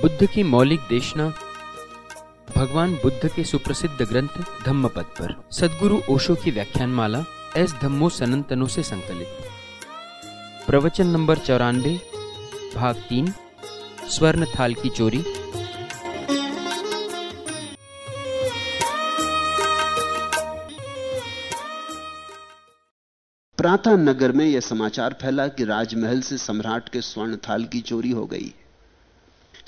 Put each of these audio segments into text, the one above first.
बुद्ध की मौलिक देशना, भगवान बुद्ध के सुप्रसिद्ध ग्रंथ धम्मपद पर। सदगुरु ओशो की व्याख्यान माला एस धम्मो सनंतनो से संकलित। प्रवचन नंबर चौरानवे, भाग तीन, स्वर्ण थाल की चोरी। प्रातः नगर में यह समाचार फैला कि राजमहल से सम्राट के स्वर्ण थाल की चोरी हो गई।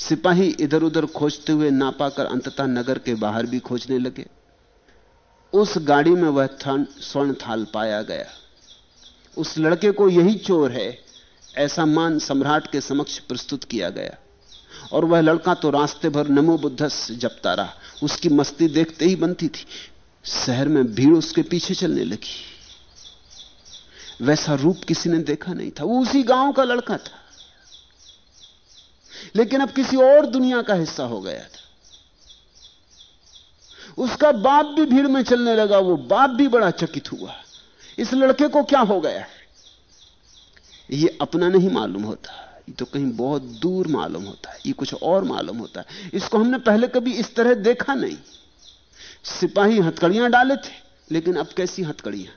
सिपाही इधर उधर खोजते हुए ना पाकर अंततः नगर के बाहर भी खोजने लगे। उस गाड़ी में वह स्वर्ण थाल पाया गया। उस लड़के को यही चोर है, ऐसा मान सम्राट के समक्ष प्रस्तुत किया गया। और वह लड़का तो रास्ते भर नमो बुद्धस जपता रहा। उसकी मस्ती देखते ही बनती थी। शहर में भीड़ उसके पीछे चलने लगी। वैसा रूप किसी ने देखा नहीं था। वो उसी गाँव का लड़का था। लेकिन अब किसी और दुनिया का हिस्सा हो गया था। उसका बाप भी भीड़ में चलने लगा, वो बाप भी बड़ा चकित हुआ। इस लड़के को क्या हो गया? ये अपना नहीं मालूम होता। ये तो कहीं बहुत दूर मालूम होता है। ये कुछ और मालूम होता है। इसको हमने पहले कभी इस तरह देखा नहीं। सिपाही हथकड़ियाँ डाले थे, लेकिन अब कैसी हथकड़ियाँ?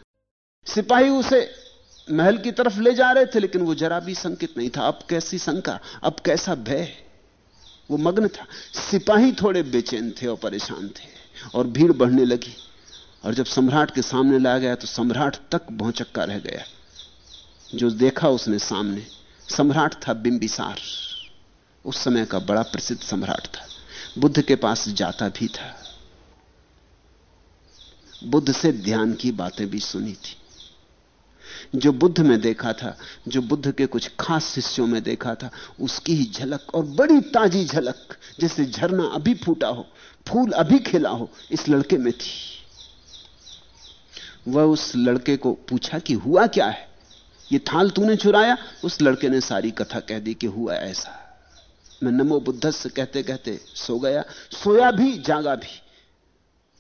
सिपाही उसे महल की तरफ़ ले जा रहे थे, लेकिन वो जरा भी संकित नहीं था। अब कैसी शंका, अब कैसा भय। वो मग्न था। सिपाही थोड़े बेचैन थे और परेशान थे और भीड़ बढ़ने लगी। और जब सम्राट के सामने लाया गया तो सम्राट तक भौचक्का रह गया। जो देखा उसने सामने। सम्राट था बिंबिसार। उस समय का बड़ा प्रसिद्ध सम्राट था। बुद्ध के पास जाता भी था। बुद्ध से ध्यान की बातें भी सुनी थी। जो बुद्ध में देखा था, जो बुद्ध के कुछ खास शिष्यों में देखा था, उसकी ही झलक और बड़ी ताजी झलक जैसे झरना अभी फूटा हो, फूल अभी खिला हो, इस लड़के में थी। वह उस लड़के को पूछा कि हुआ क्या है? ये थाल तूने चुराया? उस लड़के ने सारी कथा कह दी कि हुआ ऐसा। मैं नमो बुद्ध से कहते कहते सो गया। सोया भी, जागा भी।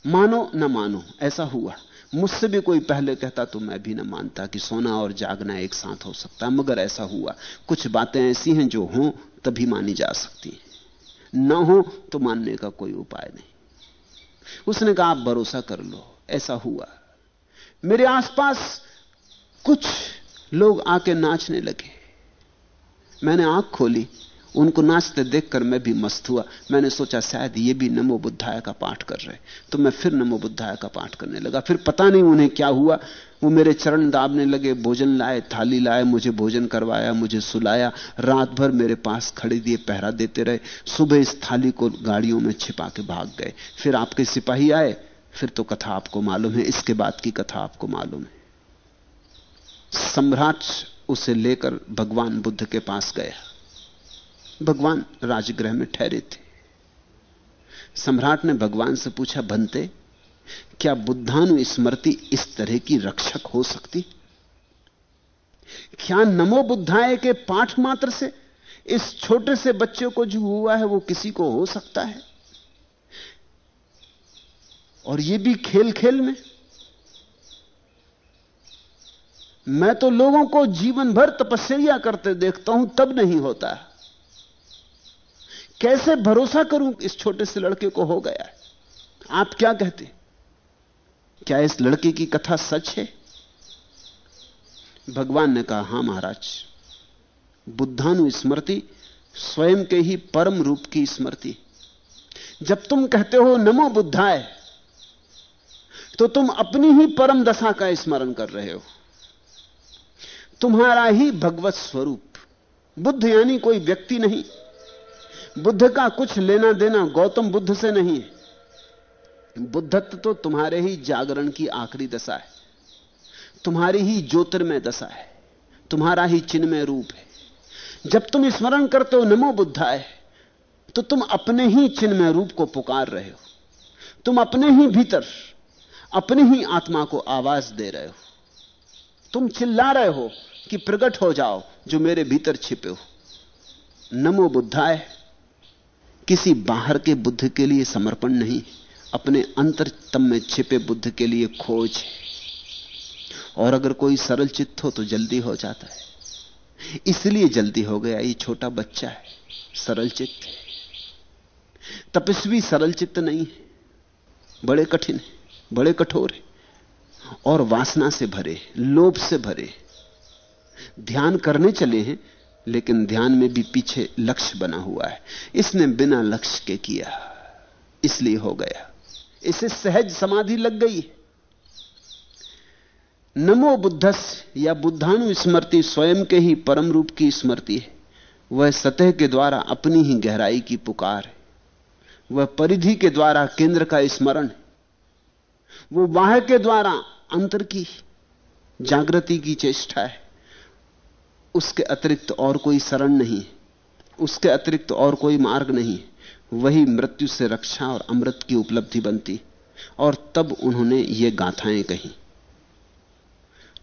मानो न मानो, ऐसा हुआ। मुझसे भी कोई पहले कहता तो मैं भी ना मानता कि सोना और जागना एक साथ हो सकता मगर ऐसा हुआ। कुछ बातें ऐसी हैं जो हों, तभी मानी जा सकती हैं। न हो तो मानने का कोई उपाय नहीं। उसने कहा, आप भरोसा कर लो। ऐसा हुआ। मेरे आसपास कुछ लोग आके नाचने लगे। मैंने आँख खोली। उनको नाचते देखकर मैं भी मस्त हुआ। मैंने सोचा, शायद ये भी नमो बुद्धाय का पाठ कर रहे तो मैं फिर नमो बुद्धाय का पाठ करने लगा। फिर पता नहीं उन्हें क्या हुआ। वो मेरे चरण दाबने लगे, भोजन लाए, थाली लाए, मुझे भोजन करवाया, मुझे सुलाया। रात भर मेरे पास खड़े दिए, पहरा देते रहे। सुबह इस थाली को गाड़ियों में छिपा के भाग गए। फिर आपके सिपाही आए। फिर तो कथा आपको मालूम है। इसके बाद की कथा आपको मालूम है। सम्राट उसे लेकर भगवान बुद्ध के पास गया। भगवान राजगृह में ठहरे थे। सम्राट ने भगवान से पूछा, बनते, क्या बुद्धानु स्मृति इस तरह की रक्षक हो सकती? क्या नमो बुद्धाय के पाठ मात्र से, इस छोटे से बच्चे को जो हुआ है, वो किसी को हो सकता है? और ये भी खेल खेल में? मैं तो लोगों को जीवन भर तपस्या करते देखता हूँ, तब नहीं होता। है कैसे भरोसा करूँ इस छोटे से लड़के को हो गया? है आप क्या कहते? क्या इस लड़के की कथा सच है? भगवान ने कहा, हाँ महाराज बुद्धानु स्मृति स्वयं के ही परम रूप की स्मृति। जब तुम कहते हो, नमो बुद्धाय तो तुम अपनी ही परम दशा का स्मरण कर रहे हो। तुम्हारा ही भगवत स्वरूप। बुद्ध यानी कोई व्यक्ति नहीं। बुद्ध का कुछ लेना देना गौतम बुद्ध से नहीं है। बुद्धत्व तो तुम्हारे ही जागरण की आखिरी दशा है। तुम्हारी ही ज्योतिर्मय दशा है। तुम्हारा ही चिन्हमय रूप है। जब तुम स्मरण करते हो नमो बुद्धाय तो तुम अपने ही चिन्हमय रूप को पुकार रहे हो। तुम अपने ही भीतर, अपने ही आत्मा को आवाज़ दे रहे हो। तुम चिल्ला रहे हो कि प्रकट हो जाओ जो मेरे भीतर छिपे हो। नमो बुद्धाय किसी बाहर के बुद्ध के लिए समर्पण नहीं, अपने अंतरतम में छिपे बुद्ध के लिए खोज और अगर कोई सरल चित्त हो तो जल्दी हो जाता है। इसलिए जल्दी हो गया, ये छोटा बच्चा है, सरल चित्त तपस्वी सरल चित्त नहीं है, बड़े कठिन है, बड़े कठोर है, और वासना से भरे, लोभ से भरे। ध्यान करने चले हैं लेकिन ध्यान में भी पीछे लक्ष्य बना हुआ है। इसने बिना लक्ष्य के किया, इसलिए हो गया। इसे सहज समाधि लग गई नमो बुद्धस या बुद्धानु स्मृति स्वयं के ही परम रूप की स्मृति है। वह सतह के द्वारा अपनी ही गहराई की पुकार है। वह परिधि के द्वारा केंद्र का स्मरण है। वो बाह्य के द्वारा अंतर की, जागृति की चेष्टा है। उसके अतिरिक्त और कोई शरण नहीं, उसके अतिरिक्त और कोई मार्ग नहीं, वही मृत्यु से रक्षा और अमृत की उपलब्धि बनती, और तब उन्होंने ये गाथाएँ कही।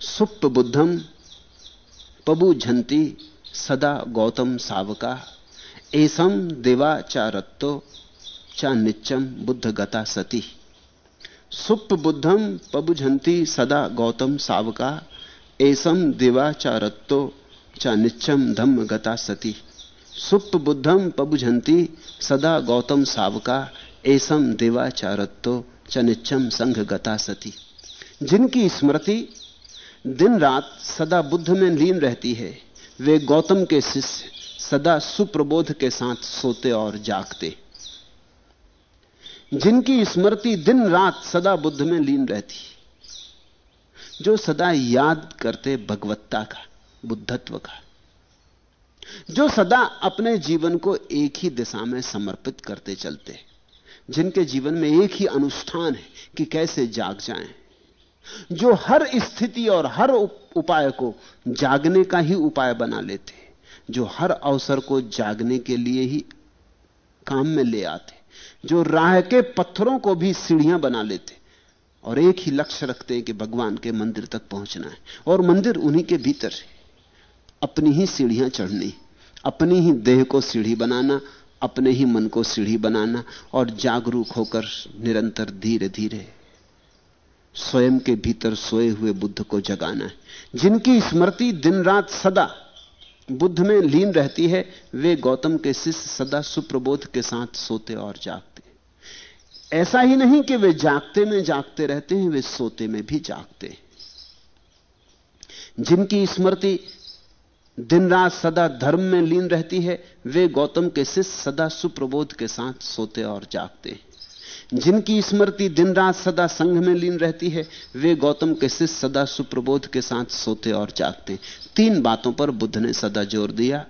सुप्त बुद्धम, पबु झंती, सदा गौतम सावका, एसम देवा चा रत्तो, चा निच्चम बुद्ध गता सती। सुप्त बुद्धम पबुझंती सदा गौतम सावका, एसम देवा चा रत्तो चा निच्चम धम्म गता सती। सुप्त बुद्धम पबुझंती सदा गौतम सावका, एसम देवा चा च निच्चम संघ गता सती। जिनकी स्मृति दिन रात सदा बुद्ध में लीन रहती है, वे गौतम के शिष्य, सदा सुप्रबोध के साथ सोते और जागते। जिनकी स्मृति दिन रात सदा बुद्ध में लीन रहती, जो सदा याद करते भगवत्ता का। बुद्धत्व का। जो सदा अपने जीवन को एक ही दिशा में समर्पित करते चलते, जिनके जीवन में एक ही अनुष्ठान है कि कैसे जाग जाएँ, जो हर स्थिति और हर उपाय को जागने का ही उपाय बना लेते, जो हर अवसर को जागने के लिए ही काम में ले आते, जो राह के पत्थरों को भी सीढ़ियाँ बना लेते, और एक ही लक्ष्य रखते हैं कि भगवान के मंदिर तक पहुँचना है, और मंदिर उन्हीं के भीतर है। अपनी ही सीढ़ियाँ चढ़नी, अपनी ही देह को सीढ़ी बनाना, अपने ही मन को सीढ़ी बनाना और जागरूक होकर निरंतर धीरे धीरे स्वयं के भीतर सोए हुए बुद्ध को जगाना है। जिनकी स्मृति दिन रात सदा बुद्ध में लीन रहती है, वे गौतम के शिष्य सदा सुप्रबोध के साथ सोते और जागते ऐसा ही नहीं कि वे जागते में जागते रहते हैं, वे सोते में भी जागते हैं। जिनकी स्मृति दिन रात सदा धर्म में लीन रहती है, वे गौतम के शिष्य सदा सुप्रबोध के साथ सोते और जागते हैं। जिनकी स्मृति दिन रात सदा संघ में लीन रहती है, वे गौतम के शिष्य सदा सुप्रबोध के साथ सोते और जागते तीन बातों पर बुद्ध ने सदा ज़ोर दिया।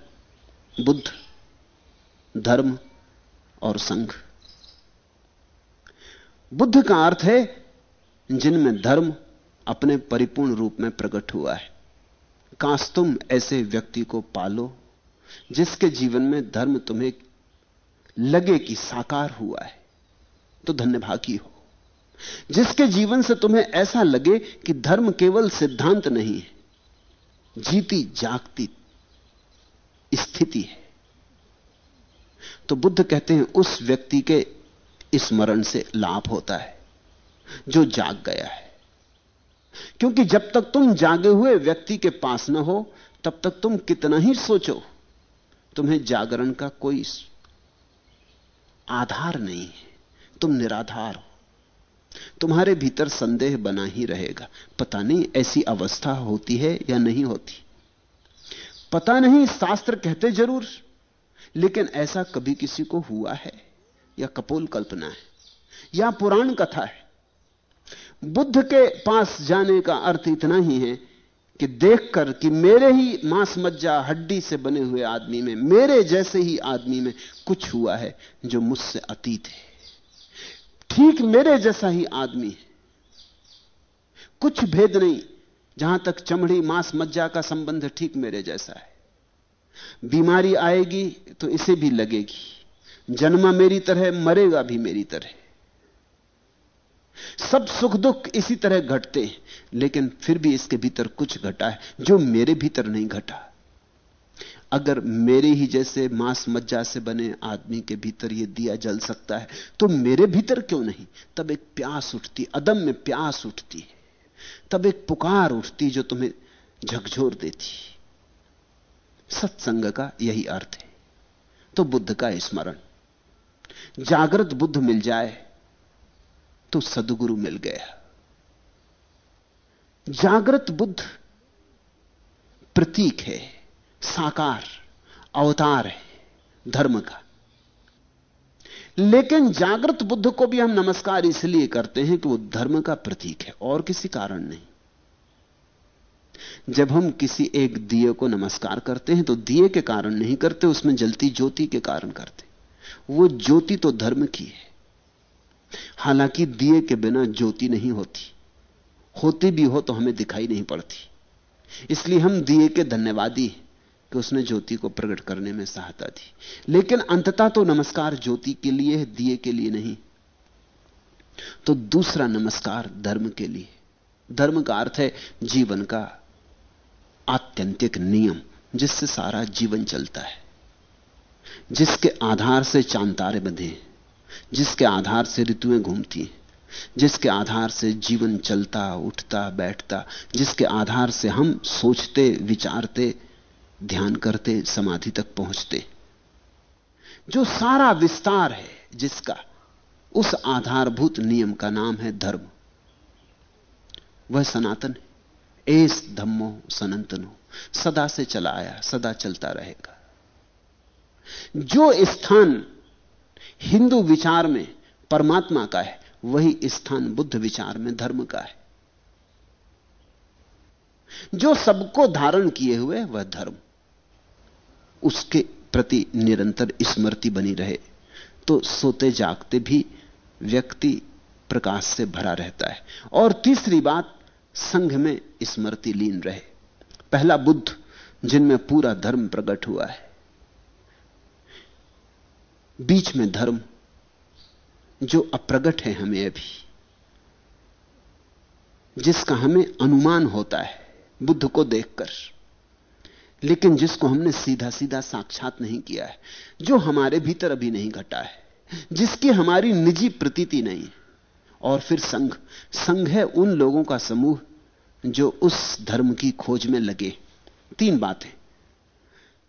बुद्ध, धर्म और संघ। बुद्ध का अर्थ है, जिनमें धर्म अपने परिपूर्ण रूप में प्रकट हुआ है। काश तुम ऐसे व्यक्ति को पालो, जिसके जीवन में धर्म तुम्हें लगे कि साकार हुआ है तो धन्य भागी हो। जिसके जीवन से तुम्हें ऐसा लगे कि धर्म केवल सिद्धांत नहीं है, जीती जागती स्थिति है। तो बुद्ध कहते हैं, उस व्यक्ति के स्मरण से लाभ होता है, जो जाग गया है। क्योंकि जब तक तुम जागे हुए व्यक्ति के पास न हो, तब तक तुम कितना ही सोचो, तुम्हें जागरण का कोई आधार नहीं है। तुम निराधार हो। तुम्हारे भीतर संदेह बना ही रहेगा। पता नहीं ऐसी अवस्था होती है या नहीं होती। पता नहीं शास्त्र कहते ज़रूर, लेकिन ऐसा कभी किसी को हुआ है या कपोल कल्पना है या पुराण कथा है। बुद्ध के पास जाने का अर्थ इतना ही है कि देखकर कि मेरे ही मांस मज्जा हड्डी से बने हुए आदमी में, मेरे जैसे ही आदमी में कुछ हुआ है जो मुझसे अतीत है। ठीक मेरे जैसा ही आदमी है। कुछ भेद नहीं, जहाँ तक चमड़ी मांस मज्जा का संबंध ठीक मेरे जैसा है। बीमारी आएगी तो इसे भी लगेगी। जन्मा मेरी तरह, मरेगा भी मेरी तरह। सब सुख दुख इसी तरह घटते हैं, लेकिन फिर भी इसके भीतर कुछ घटा है, जो मेरे भीतर नहीं घटा। अगर मेरे ही जैसे मांस मज्जा से बने आदमी के भीतर यह दिया जल सकता है तो मेरे भीतर क्यों नहीं? तब एक प्यास उठती अदम में प्यास उठती है। तब एक पुकार उठती जो तुम्हें झकझोर देती सत्संग का यही अर्थ है। तो बुद्ध का स्मरण। जागृत बुद्ध मिल जाए तो सदगुरु मिल गया जागृत बुद्ध प्रतीक है, साकार, अवतार है, धर्म का। लेकिन जागृत बुद्ध को भी हम नमस्कार इसलिए करते हैं कि वो धर्म का प्रतीक है, और किसी कारण नहीं। जब हम किसी एक दिए को नमस्कार करते हैं तो दिए के कारण नहीं करते, उसमें जलती ज्योति के कारण करते। वो ज्योति तो धर्म की है। हालाँकि दिए के बिना ज्योति नहीं होती। होती भी हो तो हमें दिखाई नहीं पड़ती। इसलिए हम दिए के धन्यवादी कि उसने ज्योति को प्रकट करने में सहायता दी। लेकिन अंततः तो नमस्कार ज्योति के लिए है, दिए के लिए नहीं। तो दूसरा नमस्कार धर्म के लिए। धर्म का अर्थ है जीवन का आत्यंतिक नियम, जिससे सारा जीवन चलता है। जिसके आधार से चांतारे बंधे जिसके आधार से ऋतुएँ घूमती हैं, जिसके आधार से जीवन चलता, उठता, बैठता, जिसके आधार से हम सोचते, विचारते, ध्यान करते, समाधि तक पहुँचते। जो सारा विस्तार है जिसका, उस आधारभूत नियम का नाम है धर्म। वह सनातन है। एस धम्मो सनातनो, सदा से चला आया सदा चलता रहेगा। जो स्थान हिंदू विचार में परमात्मा का है, वही स्थान बुद्ध विचार में धर्म का है। जो सबको धारण किए हुए वह धर्म। उसके प्रति निरंतर स्मृति बनी रहे तो सोते जागते भी व्यक्ति प्रकाश से भरा रहता है। और तीसरी बात, संघ में स्मृति लीन रहे। पहला बुद्ध, जिनमें पूरा धर्म प्रकट हुआ है। बीच में धर्म जो अप्रगट है हमें अभी, जिसका हमें अनुमान होता है बुद्ध को देखकर, लेकिन जिसको हमने सीधा सीधा साक्षात नहीं किया है, जो हमारे भीतर अभी नहीं घटा है, जिसकी हमारी निजी प्रतीति नहीं और फिर संघ संघ है उन लोगों का समूह जो उस धर्म की खोज में लगे। तीन बातें।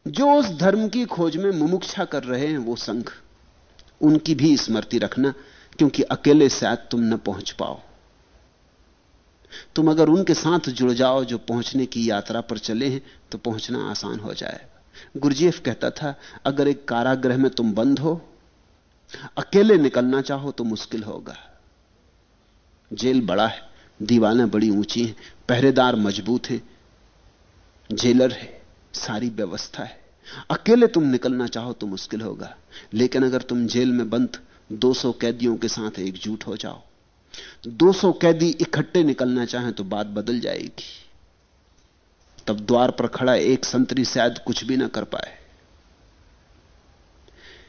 जो उस धर्म की खोज में मुमुक्षा कर रहे हैं वो संघ। उनकी भी स्मृति रखना, क्योंकि अकेले शायद तुम न पहुँच पाओ। तुम अगर उनके साथ जुड़ जाओ जो पहुँचने की यात्रा पर चले हैं तो पहुँचना आसान हो जाएगा। गुरजेफ कहता था, अगर एक कारागृह में तुम बंद हो, अकेले निकलना चाहो तो मुश्किल होगा। जेल बड़ा है दीवारें बड़ी ऊँची हैं, पहरेदार मज़बूत है, जेलर है, सारी व्यवस्था है। अकेले तुम निकलना चाहो तो मुश्किल होगा, लेकिन अगर तुम जेल में बंद 200 कैदियों के साथ एकजुट हो जाओ। 200 कैदी इकट्ठे निकलना चाहें तो बात बदल जाएगी। तब द्वार पर खड़ा एक संतरी शायद कुछ भी ना कर पाए।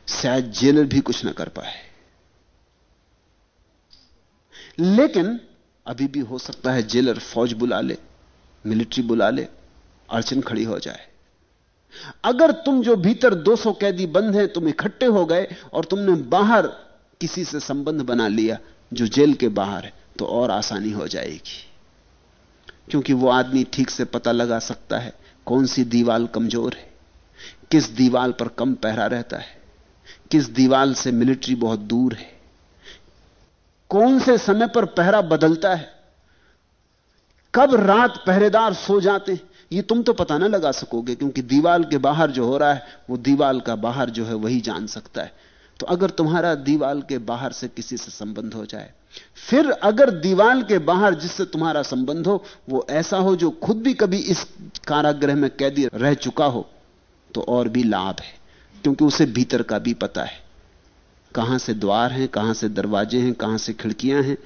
शायद जेलर भी कुछ ना कर पाए। लेकिन अभी भी हो सकता है जेलर फौज बुला ले, मिलिट्री बुला ले, अड़चन खड़ी हो जाए। अगर तुम जो भीतर 200 कैदी बंद हैं, तुम इकट्ठे हो गए और तुमने बाहर किसी से संबंध बना लिया जो जेल के बाहर है तो और आसानी हो जाएगी। क्योंकि वो आदमी ठीक से पता लगा सकता है कौन सी दीवाल कमज़ोर है, किस दीवाल पर कम पहरा रहता है, किस दीवाल से मिलिट्री बहुत दूर है, कौन से समय पर पहरा बदलता है, कब रात पहरेदार सो जाते हैं ये तुम तो पता ना लगा सकोगे, क्योंकि दीवाल के बाहर जो हो रहा है, वो दीवाल का बाहर जो है वही जान सकता है। तो अगर तुम्हारा दीवाल के बाहर से किसी से संबंध हो जाए, फिर अगर दीवाल के बाहर जिससे तुम्हारा संबंध हो, वो ऐसा हो जो खुद भी कभी इस कारागृह में कैदी रह चुका हो तो और भी लाभ है, क्योंकि उसे भीतर का भी पता है। कहाँ से द्वार हैं, कहाँ से दरवाजे हैं, कहाँ से खिड़कियाँ हैं,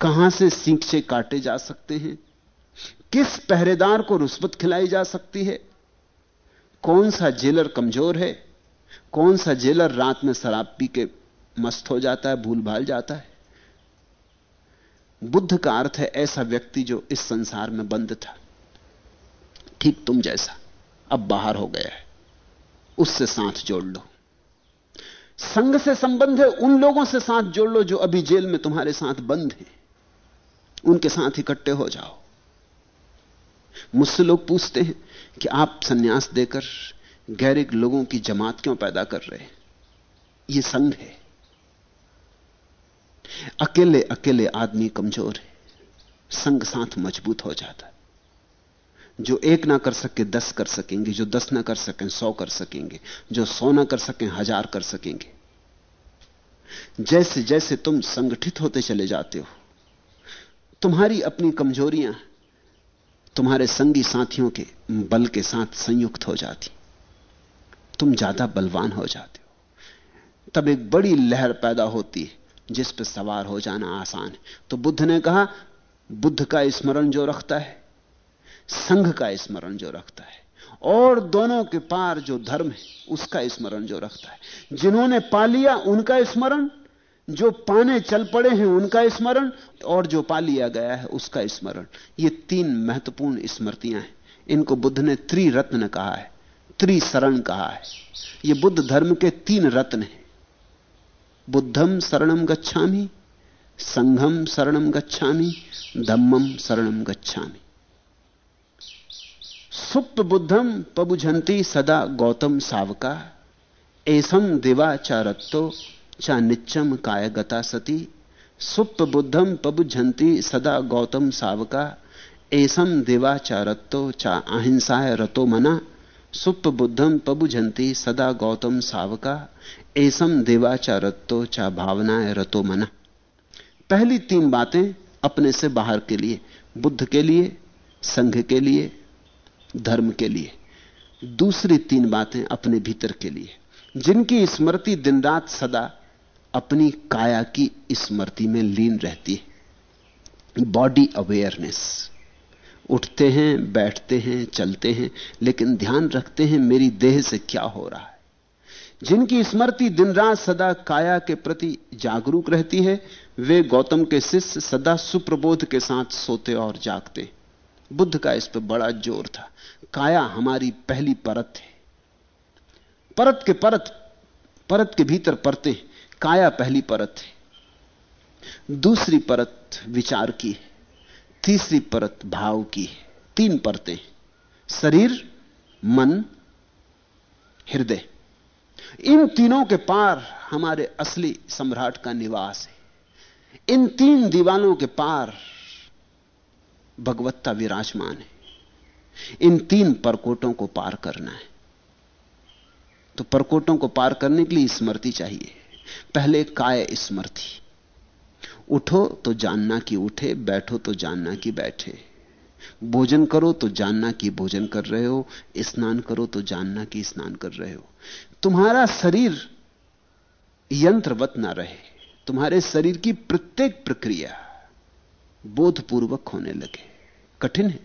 कहाँ से सींचे काटे जा सकते हैं किस पहरेदार को रुस्वत खिलाई जा सकती है? कौन सा जेलर कमज़ोर है? कौन सा जेलर रात में शराब पी के मस्त हो जाता है भूल भाल जाता है? बुद्ध का अर्थ है ऐसा व्यक्ति जो इस संसार में बंद था। ठीक तुम जैसा, अब बाहर हो गया है। उससे साथ जोड़ लो। संघ से संबंध है, उन लोगों से साथ जोड़ लो जो अभी जेल में तुम्हारे साथ बंद हैं। उनके साथ इकट्ठे हो जाओ। मुझसे लोग पूछते हैं कि आप सन्यास देकर गैरिक लोगों की जमात क्यों पैदा कर रहे हैं? यह संघ है। अकेले अकेले आदमी कमज़ोर है। संग साथ मज़बूत हो जाता जो एक ना कर सके, दस कर सकेंगे। जो दस ना कर सकें, सौ कर सकेंगे। जो सौ ना कर सकें, हज़ार कर सकेंगे। जैसे जैसे तुम संगठित होते चले जाते हो, तुम्हारी अपनी कमजोरियाँ तुम्हारे संगी साथियों के बल के साथ संयुक्त हो जाती। तुम ज़्यादा बलवान हो जाते हो। तब एक बड़ी लहर पैदा होती है, जिस पर सवार हो जाना आसान है। तो बुद्ध ने कहा, बुद्ध का स्मरण जो रखता है, संघ का स्मरण जो रखता है, और दोनों के पार जो धर्म है, उसका स्मरण जो रखता है। जिन्होंने पा लिया, उनका स्मरण जो पाने चल पड़े हैं उनका स्मरण और जो पा लिया गया है उसका स्मरण। ये तीन महत्वपूर्ण स्मृतियाँ हैं। इनको बुद्ध ने त्रिरत्न कहा है, त्रिशरण कहा है। ये बुद्ध धर्म के तीन रत्न हैं। बुद्धम शरणम गच्छामी, संघम शरणम गच्छामी, धम्मम शरणम गच्छामी। सुप्त बुद्धम पबुझंती सदा गौतम सावका एसम दिवाचारत्तो चा निच्चम काय गता सती, सुप्त बुद्धम पबुझंती सदा गौतम सावका, एसम दिवाचारत्तो चा अहिंसाय रतो मना, सुप्त बुद्धम पबुझंती सदा गौतम सावका, एसम देवाचारत्तो चा भावनाएँ रतो मना। पहली तीन बातें अपने से बाहर के लिए, बुद्ध के लिए, संघ के लिए, धर्म के लिए। दूसरी तीन बातें अपने भीतर के लिए, जिनकी स्मृति दिन रात सदा अपनी काया की स्मृति में लीन रहती है। बॉडी अवेयरनेस उठते हैं, बैठते हैं, चलते हैं, लेकिन ध्यान रखते हैं मेरी देह से क्या हो रहा है। जिनकी स्मृति दिन रात सदा काया के प्रति जागरूक रहती है, वे गौतम के शिष्य सदा सुप्रबोध के साथ सोते और जागते। बुद्ध का इस पर बड़ा ज़ोर था। काया हमारी पहली परत है। परत के परत परत के भीतर परते। काया पहली परत है, दूसरी परत विचार की है, तीसरी परत भाव की है, तीन परतें शरीर, मन, हृदय। इन तीनों के पार हमारे असली सम्राट का निवास है। इन तीन दीवानों के पार भगवत्ता विराजमान है। इन तीन परकोटों को पार करना है। तो परकोटों को पार करने के लिए स्मृति चाहिए। पहले काय स्मृति उठो तो जानना कि उठे, बैठो तो जानना कि बैठे। भोजन करो तो जानना कि भोजन कर रहे हो, स्नान करो तो जानना कि स्नान कर रहे हो। तुम्हारा शरीर यंत्रवत ना रहे, तुम्हारे शरीर की प्रत्येक प्रक्रिया बोधपूर्वक होने लगे। कठिन है।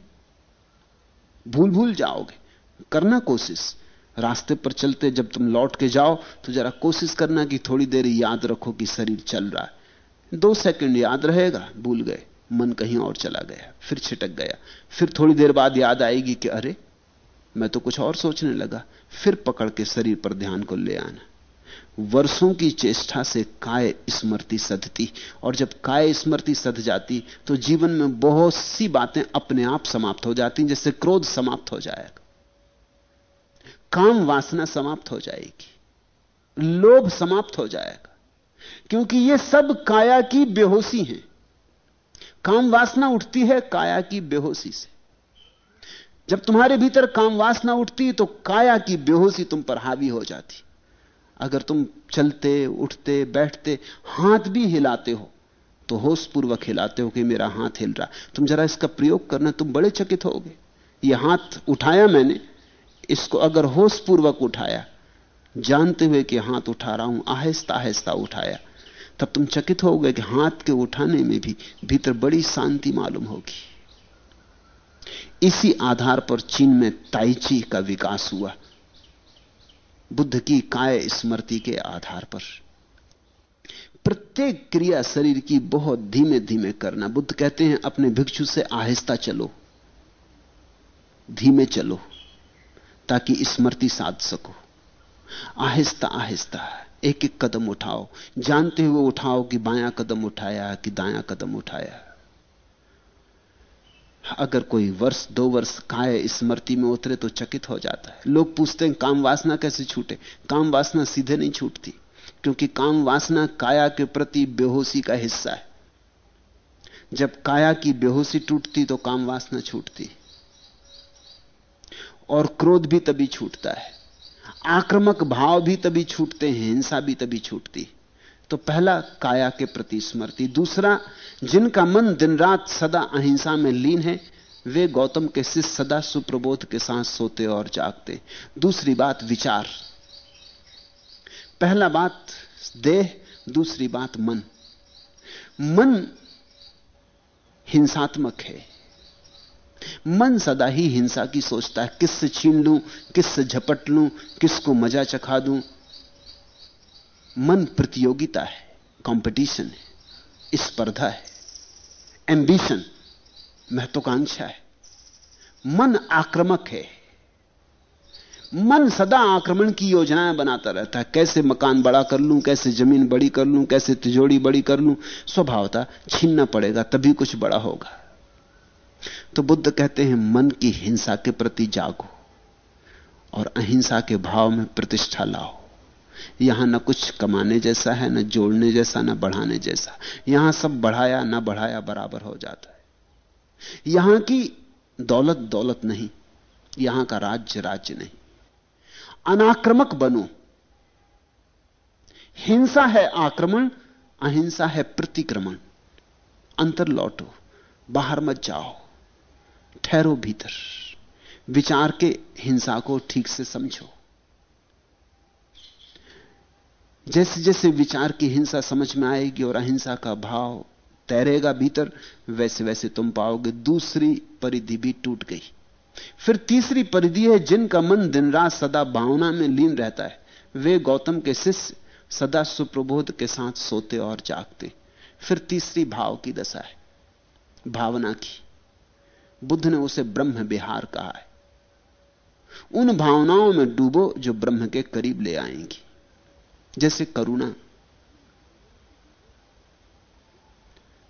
भूल भूल जाओगे, करना कोशिश। रास्ते पर चलते जब तुम लौट के जाओ तो जरा कोशिश करना कि थोड़ी देर याद रखो कि शरीर चल रहा है। दो सेकंड याद रहेगा, भूल गए, मन कहीं और चला गया, फिर छिटक गया। फिर थोड़ी देर बाद याद आएगी कि अरे, मैं तो कुछ और सोचने लगा, फिर पकड़ के शरीर पर ध्यान को ले आना। वर्षों की चेष्टा से काय स्मृति सधती, और जब काय स्मृति सध जाती तो जीवन में बहुत सी बातें अपने आप समाप्त हो जाती जैसे क्रोध समाप्त हो जाएगा। काम वासना समाप्त हो जाएगी। लोभ समाप्त हो जाएगा। क्योंकि यह सब काया की बेहोशी है। काम वासना उठती है काया की बेहोशी से। जब तुम्हारे भीतर काम वासना उठती तो काया की बेहोशी तुम पर हावी हो जाती। अगर तुम चलते, उठते, बैठते, हाथ भी हिलाते हो तो होश पूर्वक हिलाते हो कि मेरा हाथ हिल रहा। तुम जरा इसका प्रयोग करना, तुम बड़े चकित होगे। यह हाथ उठाया मैंने इसको अगर होश पूर्वक उठाया, जानते हुए कि हाथ उठा रहा हूँ, आहिस्ता आहिस्ता उठाया, तब तुम चकित हो गए कि हाथ के उठाने में भी भीतर बड़ी शांति मालूम होगी। इसी आधार पर चीन में ताइची का विकास हुआ, बुद्ध की काय स्मृति के आधार पर। प्रत्येक क्रिया शरीर की बहुत धीमे धीमे करना, बुद्ध कहते हैं, अपने भिक्षु से आहिस्ता चलो, धीमे चलो। ताकि स्मृति साध सको। आहिस्ता आहिस्ता एक एक कदम उठाओ। जानते हुए उठाओ कि बायां कदम उठाया, कि दायां कदम उठाया। अगर कोई वर्ष, दो वर्ष काय स्मृति में उतरे तो चकित हो जाता है। लोग पूछते हैं, काम वासना कैसे छूटे? काम वासना सीधे नहीं छूटती, क्योंकि काम वासना काया के प्रति बेहोशी का हिस्सा है। जब काया की बेहोशी टूटती तो काम वासना छूटती। और क्रोध भी तभी छूटता है। आक्रामक भाव भी तभी छूटते हैं, हिंसा भी तभी छूटती। तो पहला काया के प्रति स्मृति। दूसरा, जिनका मन दिन रात सदा अहिंसा में लीन है, वे गौतम के शिष्य सदा सुप्रबोध के साथ सोते और जागते। दूसरी बात, विचार। पहला बात, देह, दूसरी बात, मन। मन हिंसात्मक है। मन सदा ही हिंसा की सोचता है, किससे छीन लूँ, किससे झपट लूँ, किसको मज़ा चखा दूँ। मन प्रतियोगिता है कंपटीशन है, स्पर्धा है एंबिशन महत्वाकांक्षा है। मन आक्रमक है। मन सदा आक्रमण की योजनाएँ बनाता रहता है, कैसे मकान बड़ा कर लूँ, कैसे ज़मीन बड़ी कर लूँ, कैसे तिजोड़ी बड़ी कर लूँ, स्वभावता छीनना पड़ेगा, तभी कुछ बड़ा होगा। तो बुद्ध कहते हैं, मन की हिंसा के प्रति जागो और अहिंसा के भाव में प्रतिष्ठा लाओ। यहाँ ना कुछ कमाने जैसा है, ना जोड़ने जैसा, ना बढ़ाने जैसा। यहाँ सब बढ़ाया, ना बढ़ाया, बराबर हो जाता है। यहाँ की दौलत दौलत नहीं, यहाँ का राज्य राज्य नहीं। अनाक्रमक बनो। हिंसा है आक्रमण, अहिंसा है प्रतिक्रमण। अंतर लौटो, बाहर मत जाओ। ठहरो भीतर। विचार के हिंसा को ठीक से समझो। जैसे जैसे विचार की हिंसा समझ में आएगी और अहिंसा का भाव तैरेगा भीतर वैसे वैसे तुम पाओगे दूसरी परिधि भी टूट गई। फिर तीसरी परिधि है जिनका मन दिन रात सदा भावना में लीन रहता है। वे गौतम के शिष्य सदा सुप्रबोध के साथ सोते और जागते। फिर तीसरी भाव की दशा है, भावना की। बुद्ध ने उसे ब्रह्म विहार कहा है। उन भावनाओं में डूबो जो ब्रह्म के करीब ले आएँगी। जैसे करुणा,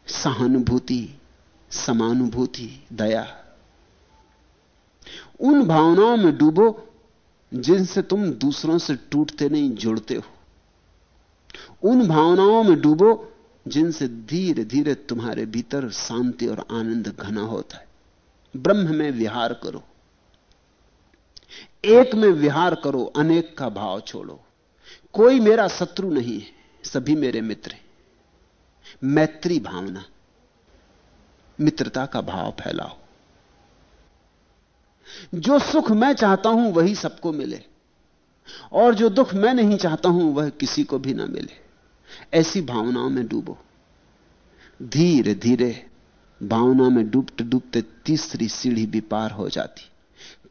सहानुभूति, समानुभूति, दया। उन भावनाओं में डूबो जिनसे तुम दूसरों से टूटते नहीं, जुड़ते हो। उन भावनाओं में डूबो जिनसे धीरे धीरे तुम्हारे भीतर शांति और आनंद घना होता है। ब्रह्म में विहार करो। एक में विहार करो, अनेक का भाव छोड़ो। कोई मेरा शत्रु नहीं है, सभी मेरे मित्र हैं। मैत्री भावना, मित्रता का भाव फैलाओ। जो सुख मैं चाहता हूँ, वही सबको मिले। और जो दुख मैं नहीं चाहता हूँ, वह किसी को भी ना मिले। ऐसी भावनाओं में डूबो। धीरे धीरे भावना में डूबते डूबते तीसरी सीढ़ी भी पार हो जाती।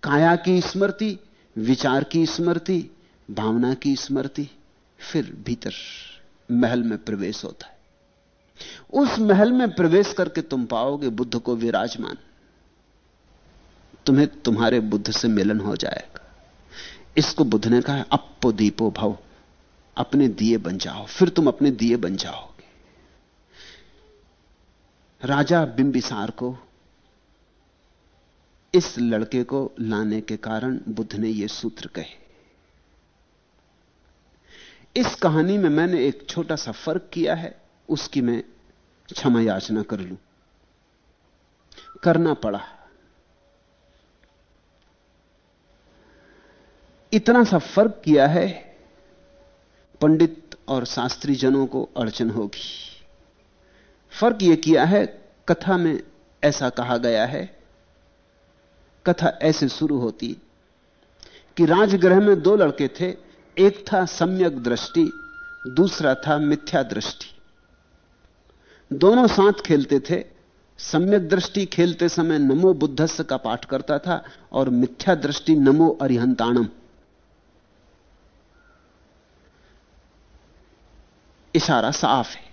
काया की स्मृति, विचार की स्मृति, भावना की स्मृति, फिर भीतर महल में प्रवेश होता है। उस महल में प्रवेश करके तुम पाओगे बुद्ध को विराजमान। तुम्हें तुम्हारे बुद्ध से मिलन हो जाएगा। इसको बुद्ध ने कहा अपो दीपो भव अपने दिए बन जाओ, फिर तुम अपने दिए बन जाओगे राजा बिंबिसार को, इस लड़के को लाने के कारण बुद्ध ने यह सूत्र कहे। इस कहानी में मैंने एक छोटा सा फ़र्क किया है, उसकी मैं क्षमा याचना कर लूँ। करना पड़ा। इतना सा फ़र्क किया है, पंडित और शास्त्री जनों को अड़चन होगी। फ़र्क यह किया है, कथा में ऐसा कहा गया है, कथा ऐसे शुरू होती कि राजगृह में दो लड़के थे, एक था सम्यक दृष्टि, दूसरा था मिथ्या दृष्टि। दोनों साथ खेलते थे, सम्यक दृष्टि खेलते समय नमो बुद्धस्स का पाठ करता था और मिथ्या दृष्टि नमो अरिहंताणम। इशारा साफ़ है।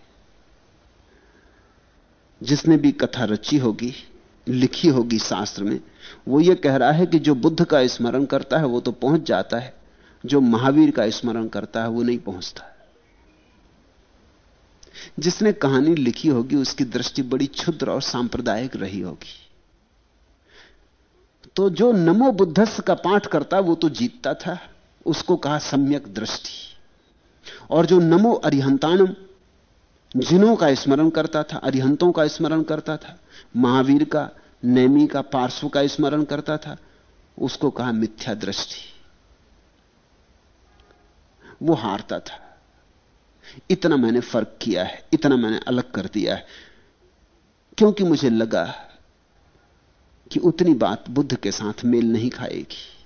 जिसने भी कथा रची होगी, लिखी होगी शास्त्र में, वो ये कह रहा है कि जो बुद्ध का स्मरण करता है, वो तो पहुँच जाता है। जो महावीर का स्मरण करता है, वो नहीं पहुँचता। जिसने कहानी लिखी होगी, उसकी दृष्टि बड़ी क्षुद्र और सांप्रदायिक रही होगी। तो जो नमो बुद्धस का पाठ करता, वो तो जीतता था। उसको कहा सम्यक दृष्टि। और जो नमो अरिहंतानम जिनों का स्मरण करता था, अरिहंतों का स्मरण करता था, महावीर का, नैमी का, पार्श्व का स्मरण करता था, उसको कहा मिथ्या दृष्टि। वो हारता था। इतना मैंने फ़र्क किया है, इतना मैंने अलग कर दिया है, क्योंकि मुझे लगा कि उतनी बात बुद्ध के साथ मेल नहीं खाएगी।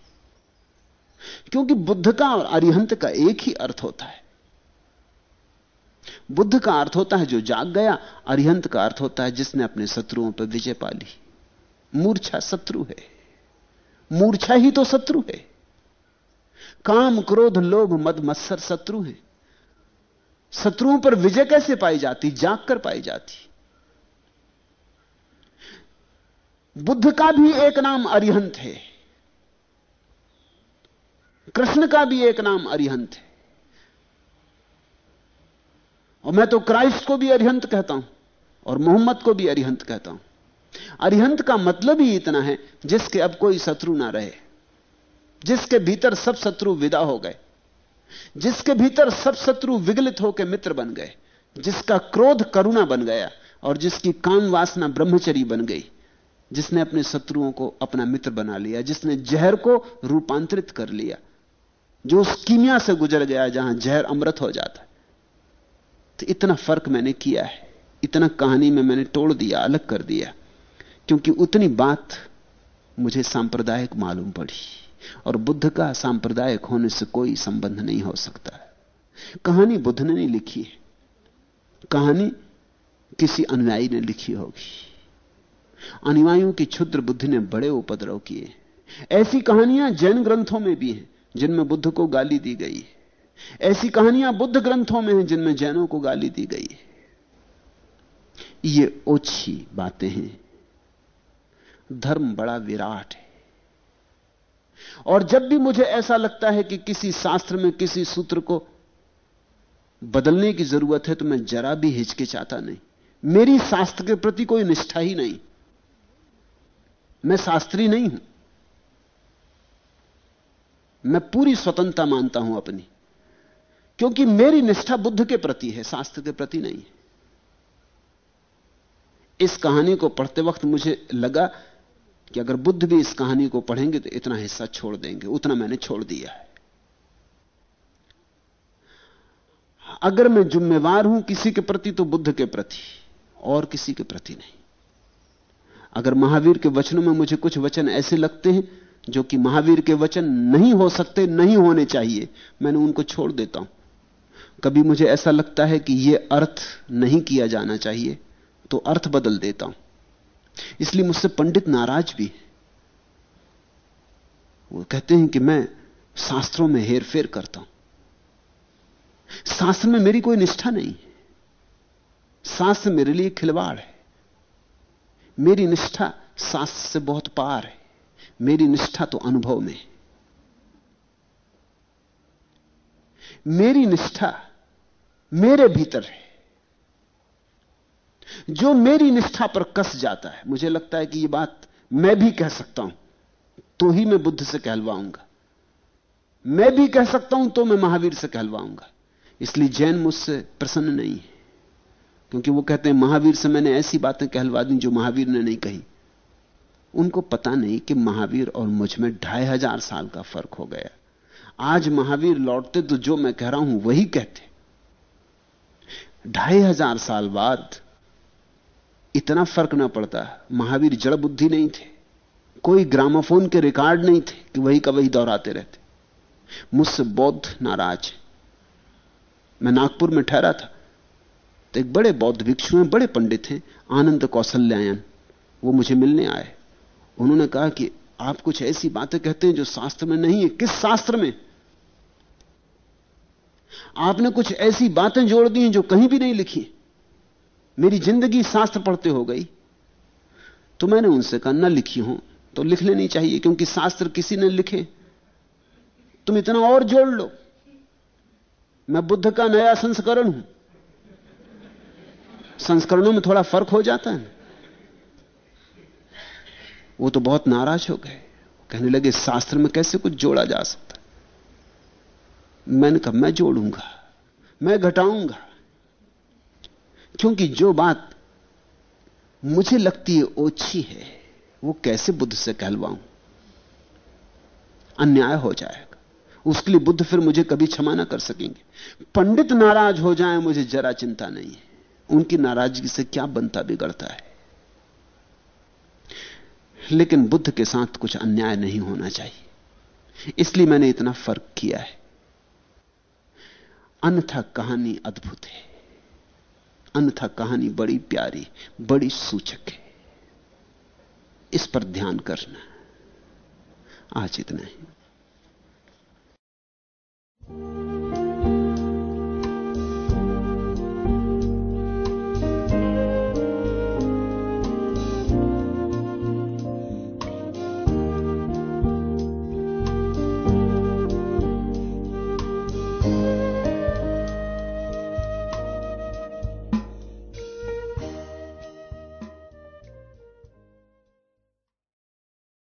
क्योंकि बुद्ध का और अरिहंत का एक ही अर्थ होता है। बुद्ध का अर्थ होता है जो जाग गया, अरिहंत का अर्थ होता है जिसने अपने शत्रुओं पर विजय पा ली। मूर्छा शत्रु है। मूर्छा ही तो शत्रु है। काम, क्रोध, लोभ, मद, मत्सर शत्रु है। शत्रुओं पर विजय कैसे पाई जाती? जाग कर पाई जाती। बुद्ध का भी एक नाम अरिहंत है। कृष्ण का भी एक नाम अरिहंत है। और मैं तो क्राइस्ट को भी अरिहंत कहता हूँ और मोहम्मद को भी अरिहंत कहता हूँ। अरिहंत का मतलब ही इतना है, जिसके अब कोई शत्रु ना रहे, जिसके भीतर सब शत्रु विदा हो गए, जिसके भीतर सब शत्रु विगलित होकर मित्र बन गए, जिसका क्रोध करुणा बन गया और जिसकी काम वासना ब्रह्मचरी बन गई, जिसने अपने शत्रुओं को अपना मित्र बना लिया, जिसने जहर को रूपांतरित कर लिया, जो उस कीमिया से गुजर गया जहाँ जहर अमृत हो जाता है। तो इतना फ़र्क मैंने किया है, इतना कहानी में मैंने तोड़ दिया, अलग कर दिया, क्योंकि उतनी बात मुझे सांप्रदायिक मालूम पड़ी और बुद्ध का सांप्रदायिक होने से कोई संबंध नहीं हो सकता। कहानी बुद्ध ने नहीं लिखी है, कहानी किसी अनुयायी ने लिखी होगी। अनुयायियों की क्षुद्र बुद्धि ने बड़े उपद्रव किए। ऐसी कहानियाँ जैन ग्रंथों में भी हैं, जिनमें बुद्ध को गाली दी गई ऐसी कहानियाँ बुद्ध ग्रंथों में हैं जिनमें जैनों को गाली दी गई है। ये ओछी बातें हैं। धर्म बड़ा विराट है। और जब भी मुझे ऐसा लगता है कि किसी शास्त्र में, किसी सूत्र को बदलने की ज़रूरत है तो मैं जरा भी हिचकिचाता नहीं। मेरी शास्त्र के प्रति कोई निष्ठा ही नहीं। मैं शास्त्री नहीं हूँ। मैं पूरी स्वतंत्रता मानता हूँ अपनी। क्योंकि मेरी निष्ठा बुद्ध के प्रति है, शास्त्र के प्रति नहीं इस कहानी को पढ़ते वक्त मुझे लगा कि अगर बुद्ध भी इस कहानी को पढ़ेंगे तो इतना हिस्सा छोड़ देंगे, उतना मैंने छोड़ दिया है। अगर मैं जुम्मेवार हूँ किसी के प्रति तो बुद्ध के प्रति, और किसी के प्रति नहीं। अगर महावीर के वचनों में मुझे कुछ वचन ऐसे लगते हैं, जो कि महावीर के वचन नहीं हो सकते, नहीं होने चाहिए, मैंने उनको छोड़ देता हूँ। कभी मुझे ऐसा लगता है कि यह अर्थ नहीं किया जाना चाहिए तो अर्थ बदल देता हूँ। इसलिए मुझसे पंडित नाराज़ भी है। वो कहते हैं कि मैं शास्त्रों में हेरफेर करता हूँ। शास्त्र में मेरी कोई निष्ठा नहीं शास्त्र मेरे लिए खिलवाड़ है। मेरी निष्ठा शास्त्र से बहुत पार है। मेरी निष्ठा तो अनुभव में है। मेरी निष्ठा मेरे भीतर है। जो मेरी निष्ठा पर कस जाता है, मुझे लगता है कि यह बात मैं भी कह सकता हूँ तो ही मैं बुद्ध से कहलवाऊँगा। मैं भी कह सकता हूँ तो मैं महावीर से कहलवाऊँगा। इसलिए जैन मुझसे प्रसन्न नहीं है, क्योंकि वो कहते हैं, महावीर से मैंने ऐसी बातें कहलवा दी जो महावीर ने नहीं कही। उनको पता नहीं कि महावीर और मुझमें ढाई हज़ार साल का फ़र्क हो गया। आज महावीर लौटते तो जो मैं कह रहा हूँ, वही कहते। ढाई हज़ार साल बाद इतना फ़र्क ना पड़ता। महावीर जड़ बुद्धि नहीं थे। कोई ग्रामोफोन के रिकॉर्ड नहीं थे कि वही का वही दोहराते रहते। मुझसे बौद्ध नाराज़ है। मैं नागपुर में ठहरा था। तो एक बड़े बौद्ध भिक्षु हैं, बड़े पंडित हैं, आनंद कौशल्यायन वो मुझे मिलने आए। उन्होंने कहा कि आप कुछ ऐसी बातें कहते हैं जो शास्त्र में नहीं है। किस शास्त्र में? आपने कुछ ऐसी बातें जोड़ दी हैं जो कहीं भी नहीं लिखी। मेरी ज़िंदगी शास्त्र पढ़ते हो गई। तो मैंने उनसे कहा, ना लिखी हो तो लिख लेनी चाहिए, क्योंकि शास्त्र किसी ने लिखे। तुम इतना और जोड़ लो। मैं बुद्ध का नया संस्करण हूँ। संस्करणों में थोड़ा फ़र्क हो जाता है। वो तो बहुत नाराज़ हो गए। कहने लगे, शास्त्र में कैसे कुछ जोड़ा जा सकता मैंने कहा, मैं जोड़ूँगा, मैं घटाऊँगा। क्योंकि जो बात मुझे लगती है ओछी है, वो कैसे बुद्ध से कहलवाऊं? अन्याय हो जाएगा। उसके लिए बुद्ध फिर मुझे कभी क्षमा ना कर सकेंगे। पंडित नाराज़ हो जाए, मुझे जरा चिंता नहीं है। उनकी नाराज़गी से क्या बनता बिगड़ता है? लेकिन बुद्ध के साथ कुछ अन्याय नहीं होना चाहिए। इसलिए मैंने इतना फ़र्क किया है। अन्यथा कहानी अद्भुत है। अन्यथा कहानी बड़ी प्यारी, बड़ी सूचक है। इस पर ध्यान करना। आज इतना ही।